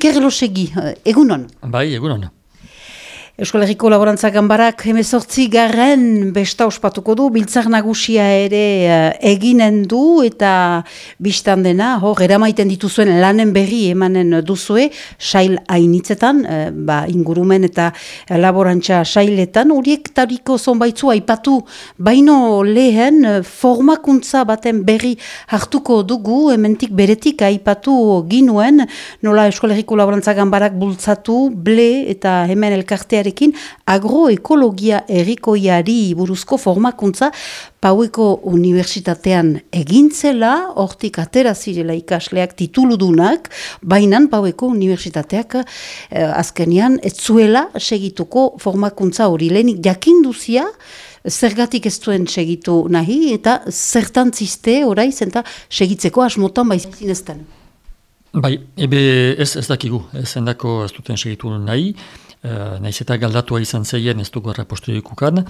Iker Elosegi, egunon? Bai, egunon. Euskal Herriko Laborantza Gambarak hemezortzi garren besta ospatuko du, biltzar nagusia ere uh, eginen du eta biztan dena, hor, eramaiten dituzuen lanen berri emanen duzue, sail hainitzetan, uh, ba, ingurumen eta laborantza sailetan, horiek tariko zonbaitzu aipatu, baino lehen uh, formakuntza baten berri hartuko dugu, hementik beretik aipatu ginuen, nola Euskal Herriko Laborantza Gambarak bultzatu, ble eta hemen elkarteare agroekologia errikoiari buruzko formakuntza Paueko Unibertsitatean egintzela, hortik atera zirela ikasleak tituludunak, bainan Paueko Unibertsitateak eh, azkenean ez zuela segituko formakuntza hori. Lehenik jakinduzia, zergatik ez duen segitu nahi, eta zertan ziste orai zenta segitzeko asmotan baizin ez Bai, ebe ez, ez dakigu, ez zendako ez duten segitu nahi, naiz eta galdatua izan zeien ez dugu errapostu dukukan.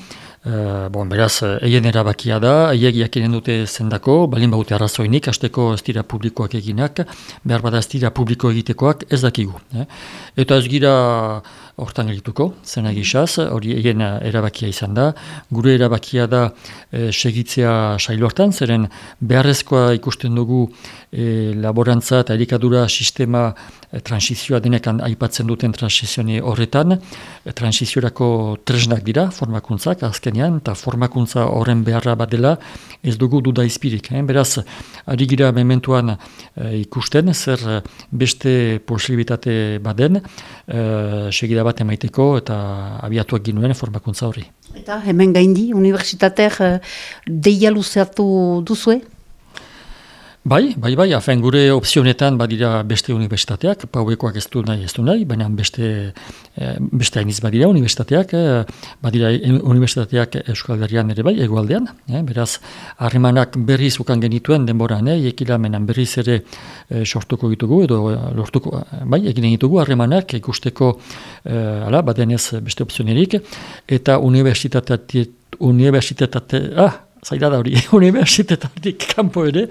Uh, bon, beraz, eien erabakia da, eiek jakinen dute zendako, balin baute arrazoinik, hasteko ez dira publikoak eginak, behar bada ez dira publiko egitekoak ez dakigu. Eh? Eta ez gira hortan egituko, zena gizaz, hori eien erabakia izan da. Gure erabakia da e, segitzea sailortan, zeren beharrezkoa ikusten dugu e, laborantza eta erikadura sistema e, transizioa denekan aipatzen duten transizioni horretan. E, transiziorako tresnak dira, formakuntzak, azkenean, eta formakuntza horren beharra bat dela, ez dugu duda izpirik. Eh? Beraz, ari gira mementuan e, ikusten, zer beste posibilitate baden, e, segida bat emaiteko eta abiatuak ginuen formakuntza horri. Eta hemen gaindi, universitateak uh, deia luzeatu duzue? Bai, bai, bai, afen gure opzionetan badira beste universitateak, pauekoak ez du nahi, ez du nahi, baina beste, eh, beste hainiz badira universitateak, eh, badira universitateak Euskal Herrian ere bai, egualdean, eh, beraz, harremanak berriz ukan genituen denboran, eh, ekila menan berriz ere eh, sortuko ditugu, edo lortuko, bai, egin ditugu harremanak ikusteko, eh, ala, badenez beste opzionerik, eta universitatea, universitatea, ah, zaila da hori, universitateatik kanpo ere,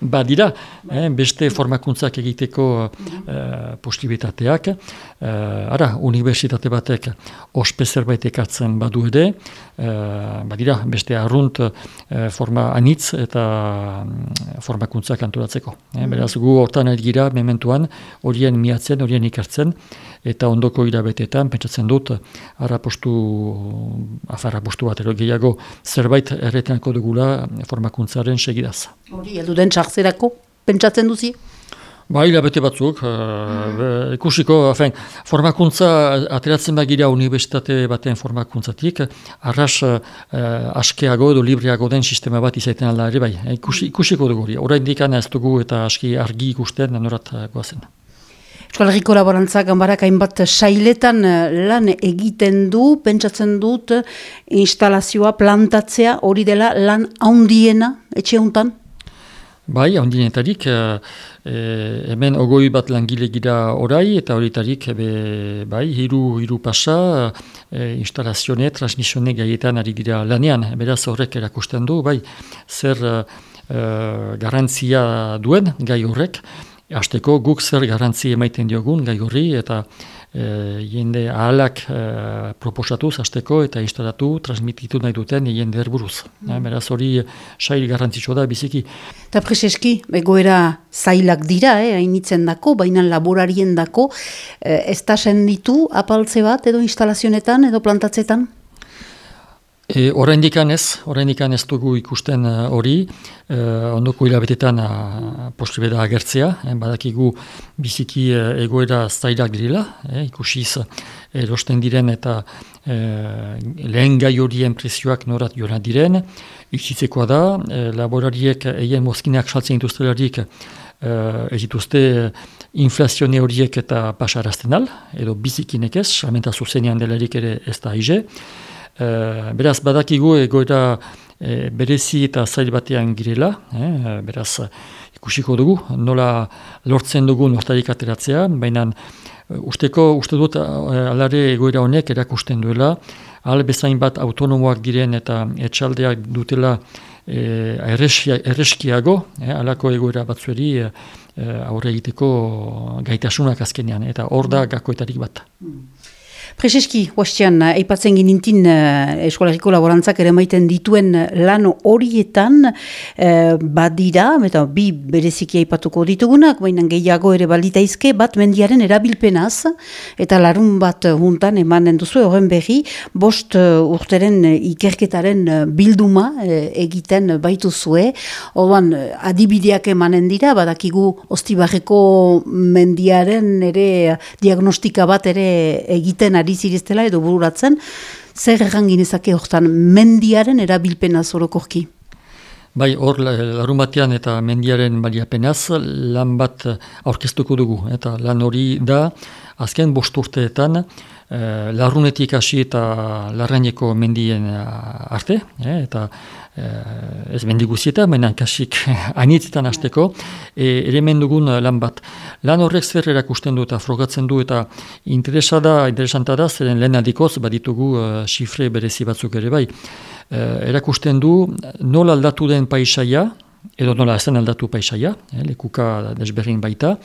badira, eh, beste formakuntzak egiteko eh, postibitateak. Eh, ara, universitate batek ospe zerbait ekatzen badu ere, eh, badira, beste arrunt eh, forma anitz eta mm, formakuntzak antolatzeko. Eh, beraz, gu hortan egira mementuan, horien miatzen, horien ikartzen, eta ondoko irabetetan, pentsatzen dut, ara postu, afarra postu bat, gehiago, zerbait erretenako dugula formakuntzaren segidaz. Hori, heldu den txarzerako, pentsatzen duzi? Ba, hilabete batzuk, uh, ikusiko, afen, formakuntza ateratzen bagira universitate baten formakuntzatik, arras uh, askeago edo libreago den sistema bat izaiten alda ere bai, ikusi, ikusiko dugu hori, orain dikan ez dugu eta aski argi ikusten norat goazen. Euskal Herriko Laborantza Gambarak hainbat sailetan lan egiten du, pentsatzen dut instalazioa plantatzea hori dela lan haundiena etxe hontan? Bai, ondinetarik, e, hemen ogoi bat langile gira orai, eta horitarik, bai, hiru, hiru pasa, e, instalazione, transmisione gaietan ari gira lanean, beraz horrek erakusten du, bai, zer e, garantzia duen gai horrek, Azteko guk zer garantzi emaiten diogun gai horri eta e, jende ahalak e, proposatuz azteko eta instalatu, transmititu nahi duten jende erburuz. Mm. beraz hori sail garantzitsua da biziki. Eta preseski, egoera zailak dira, eh, hainitzen dako, baina laborarien dako, eh, ez da senditu apaltze bat edo instalazionetan edo plantatzetan? E, Horrendikan ez, horrendikan ez dugu ikusten uh, hori, uh, ondoko hilabetetan postibeda agertzea, eh, badakigu biziki uh, egoera zailak direla, eh, ikusiz erosten diren eta uh, lehen gai horien presioak norat joan diren, ikitzekoa da, uh, laborariek egin mozkineak saltzen industrialarik uh, ez dituzte inflazione horiek eta pasarazten al, edo bizikinek ez, salmenta zuzenean delarik ere ez da aize, Eh, beraz, badakigu egoera e, berezi eta zail batean girela, eh, beraz, ikusiko dugu, nola lortzen dugu nortarik ateratzea, baina usteko, uste dut alare egoera honek erakusten duela, ahal bezain bat autonomoak diren eta etxaldeak dutela e, erreskiago, eh, alako egoera batzueri aurre egiteko gaitasunak azkenean, eta hor da gakoetarik bat. Mm. Prezeski, huastian, eipatzen ginintin uh, eskolariko laborantzak ere maiten dituen lan horietan uh, badira, eta bi bereziki aipatuko ditugunak, baina gehiago ere balditaizke, bat mendiaren erabilpenaz, eta larun bat juntan emanen duzu, horren berri, bost uh, urteren ikerketaren bilduma egiten baitu zue, horban adibideak emanen dira, badakigu ostibarreko mendiaren ere diagnostika bat ere egiten ari ziriztela edo bururatzen, zer errangin ezake hortan mendiaren erabilpena zorokorki? Bai, hor, larun batean eta mendiaren baliapenaz, lan bat aurkeztuko dugu. Eta lan hori da, azken bost urteetan, eh, larrunetik hasi eta larraineko mendien eh, arte, eh, eta eh, ez mendiguzieta, baina kasik anitzetan hasteko, e, ere mendugun lan bat. Lan horrek zer erakusten du eta frogatzen du eta interesada, interesanta da, zeren lehen adikoz, baditugu uh, xifre berezi batzuk ere bai. Eh, erakusten du nola aldatu den paisaia, edo nola ez aldatu paisaia, eh, lekuka desberdin baita,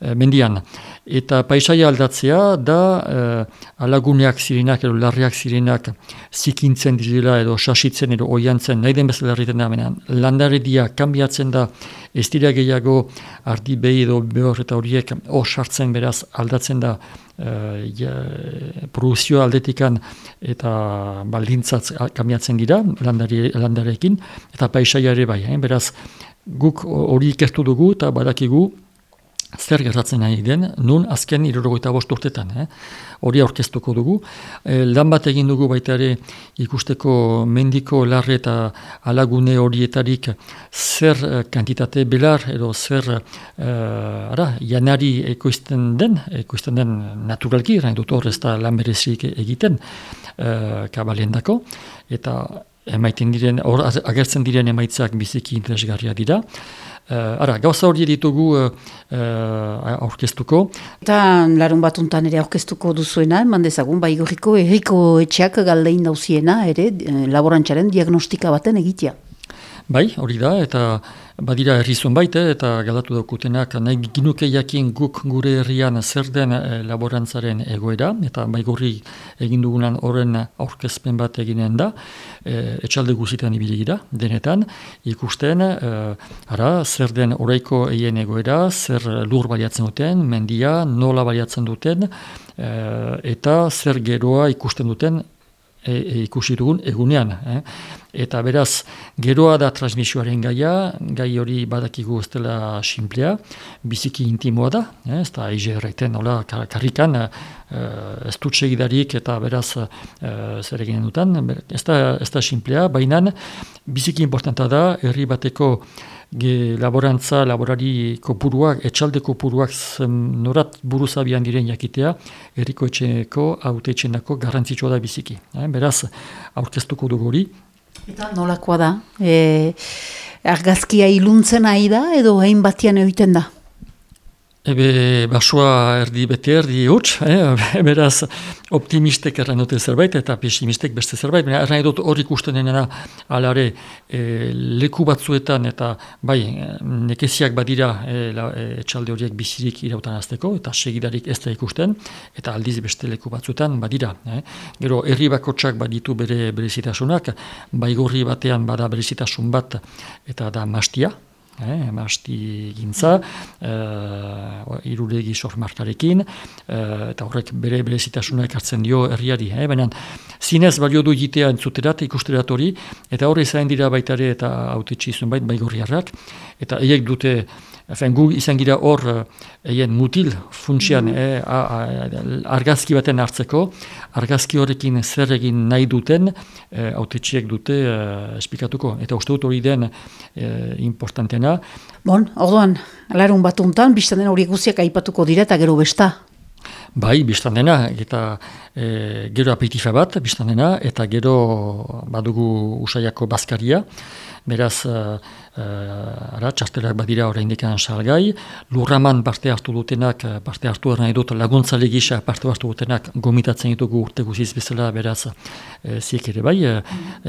mendian. Eta paisaia aldatzea da eh, alaguneak zirenak edo larriak zirenak zikintzen direla edo sasitzen edo oiantzen nahi den bezala herriten da menean. Landaredia kanbiatzen da ez dira gehiago ardi behi edo behor eta horiek hor sartzen beraz aldatzen da uh, ja, produzio aldetikan eta baldintzat kamiatzen dira landari, landarekin, eta paisaia ere bai, eh? beraz guk hori ikertu dugu eta badakigu zer gertatzen nahi den, nun azken irrogoita bost urtetan. Eh? Hori aurkeztuko dugu. E, lan bat egin dugu baita ere ikusteko mendiko larre eta alagune horietarik zer eh, kantitate belar edo zer uh, ara, janari ekoizten den, ekoizten den naturalki, rain dut hor ez da lan berezik egiten uh, kabalien dako, eta emaiten diren, hor agertzen diren emaitzak biziki interesgarria dira. Uh, ara, gauza hori ditugu uh, uh, aurkeztuko. Eta larun batuntan ere aurkeztuko duzuena, eman dezagun, bai gorriko erriko etxeak galdein dauziena, ere, laborantxaren diagnostika baten egitea. Bai, hori da, eta badira herrizun baite, eta galatu daukutenak nahi ginuke jakin guk gure herrian zer den e, laborantzaren egoera, eta bai gorri egin dugunan horren aurkezpen bat eginen da, e, etxalde guzitan ibilegira, denetan, ikusten, e, ara, zer den oraiko eien egoera, zer lur baliatzen duten, mendia, nola baliatzen duten, e, eta zer geroa ikusten duten e, e, ikusi dugun egunean. Eh? Eta beraz, geroa da transmisioaren gaia, gai hori badakigu ez dela simplea, biziki intimoa da, eh? ez da eize erraiten, hola, karrikan, uh, ez dut eta beraz uh, zer eginen dutan, ez da, ez da simplea, baina biziki importanta da, herri bateko ge laborantza, laborari kopuruak, etxalde kopuruak norat buruzabian diren jakitea, erriko etxeko, haute etxenako garrantzitsua da biziki. Eh, beraz, aurkeztuko dugu hori. Eta nolakoa da? E, argazkia iluntzen ari da edo hain batian egiten da? Ebe, basua erdi bete erdi huts, eh? beraz optimistek erran dute zerbait eta pesimistek beste zerbait, baina erran dut hori ikusten denena alare e, leku batzuetan eta bai nekeziak badira e, la, e, etxalde horiek bizirik irautan azteko eta segidarik ez da ikusten eta aldiz beste leku batzuetan badira. Eh? Gero herri bakotsak baditu bere berezitasunak, bai gorri batean bada berezitasun bat eta da mastia, eh, masti gintza, uh, iruregi sormartarekin, uh, eta horrek bere bere zitasunak hartzen dio herriari. Eh, Baina zinez balio du jitea entzuterat, ikusterat hori, eta horre zain dira baitare eta haute txizun bait, baigorriarrak, eta eiek dute Efen, gu izan gira hor eien mutil funtsian mm argazki baten hartzeko, argazki horrekin zer egin nahi duten, e, autetxiek dute e, esplikatuko. Eta uste dut hori den e, importantena. Bon, orduan, alarun batuntan, biztan den hori guziak aipatuko dira eta gero besta. Bai, biztan dena, eta e, gero apetifa bat, biztan dena, eta gero badugu usaiako bazkaria, beraz, uh, uh, ara, txartelak badira orain dekan salgai, lurraman parte hartu dutenak, parte hartu erna edut laguntzale gisa parte hartu dutenak gomitatzen ditugu urte guziz bezala, beraz, uh, ziek ere bai, uh,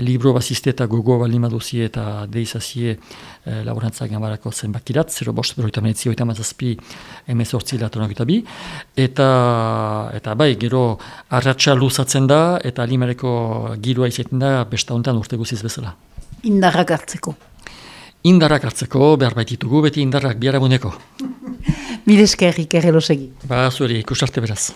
libro bazizte eta gogo bali maduzie eta deizazie uh, laborantzak gambarako zenbakirat, 0 bost, beroita menetzio eta mazazpi latonak eta bi, eta, eta bai, gero, arratxa luzatzen da, eta alimareko girua izaten da, besta honetan urte guziz bezala. Indarrak hartzeko. Indarrak hartzeko, behar baititugu, beti indarrak biara buneko. Mileskerrik errelosegi. Ba, zueri, kusarte beraz.